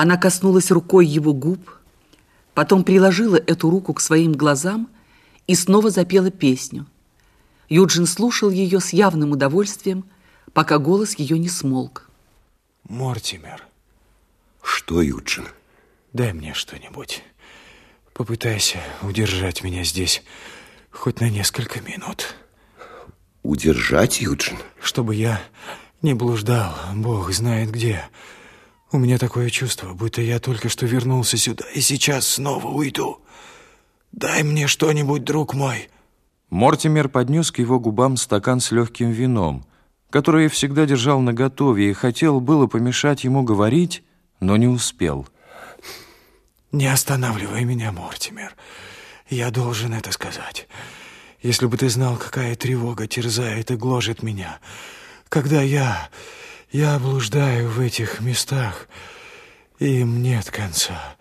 Она коснулась рукой его губ, потом приложила эту руку к своим глазам и снова запела песню. Юджин слушал ее с явным удовольствием, пока голос ее не смолк. Мортимер. Что, Юджин? Дай мне что-нибудь. Попытайся удержать меня здесь хоть на несколько минут. Удержать, Юджин? Чтобы я не блуждал, Бог знает где. У меня такое чувство, будто я только что вернулся сюда и сейчас снова уйду. Дай мне что-нибудь, друг мой. Мортимер поднес к его губам стакан с легким вином, который всегда держал наготове и хотел было помешать ему говорить, но не успел. Не останавливай меня, Мортимер. Я должен это сказать. Если бы ты знал, какая тревога терзает и гложет меня, когда я... я блуждаю в этих местах, и им нет конца.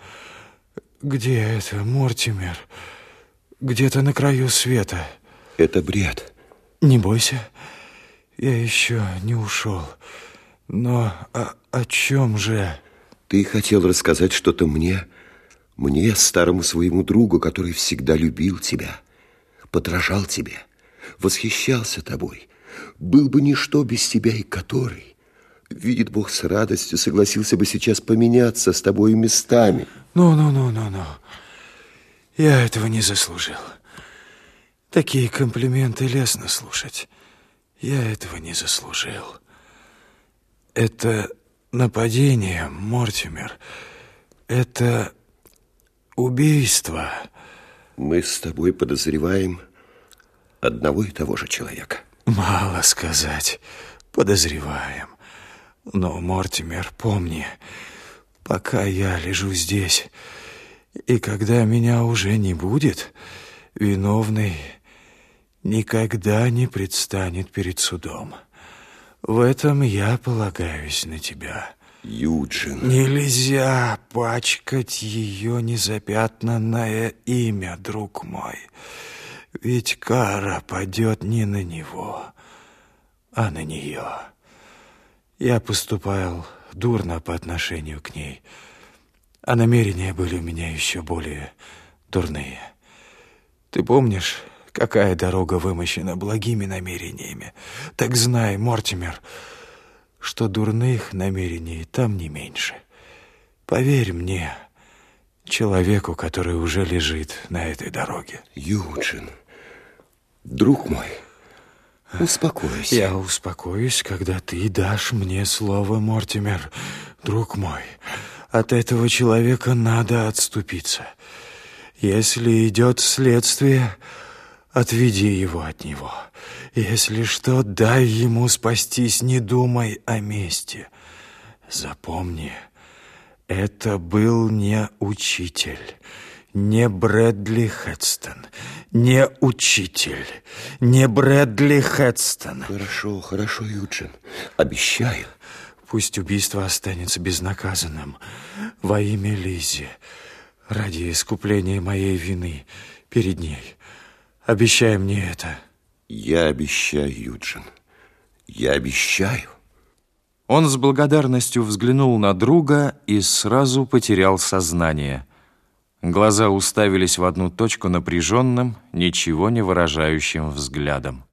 Где это, Мортимер? Где-то на краю света. Это бред. Не бойся, я еще не ушел. Но о, о чем же? Ты хотел рассказать что-то мне, мне, старому своему другу, который всегда любил тебя, подражал тебе, восхищался тобой, был бы ничто без тебя и который, видит Бог с радостью, согласился бы сейчас поменяться с тобой местами. Ну-ну-ну-ну-ну, я этого не заслужил. Такие комплименты лестно слушать. Я этого не заслужил. Это нападение, Мортимер. Это убийство. Мы с тобой подозреваем одного и того же человека. Мало сказать. Подозреваем. Но, Мортимер, помни, пока я лежу здесь, и когда меня уже не будет, виновный никогда не предстанет перед судом. В этом я полагаюсь на тебя. Юджин. Нельзя пачкать ее незапятнанное имя, друг мой. Ведь кара падет не на него, а на нее. Я поступал дурно по отношению к ней, а намерения были у меня еще более дурные. Ты помнишь, какая дорога вымощена благими намерениями? Так знай, Мортимер, что дурных намерений там не меньше. Поверь мне, человеку, который уже лежит на этой дороге. Юджин, друг мой, успокойся. Я успокоюсь, когда ты дашь мне слово, Мортимер, друг мой. От этого человека надо отступиться. Если идет следствие, отведи его от него. Если что, дай ему спастись, не думай о мести. Запомни, это был не учитель, не Брэдли Хедстон, не учитель, не Брэдли Хедстон. Хорошо, хорошо, Юджин, обещаю. Пусть убийство останется безнаказанным во имя Лизи, ради искупления моей вины перед ней. Обещай мне это. Я обещаю, Юджин. Я обещаю. Он с благодарностью взглянул на друга и сразу потерял сознание. Глаза уставились в одну точку напряженным, ничего не выражающим взглядом.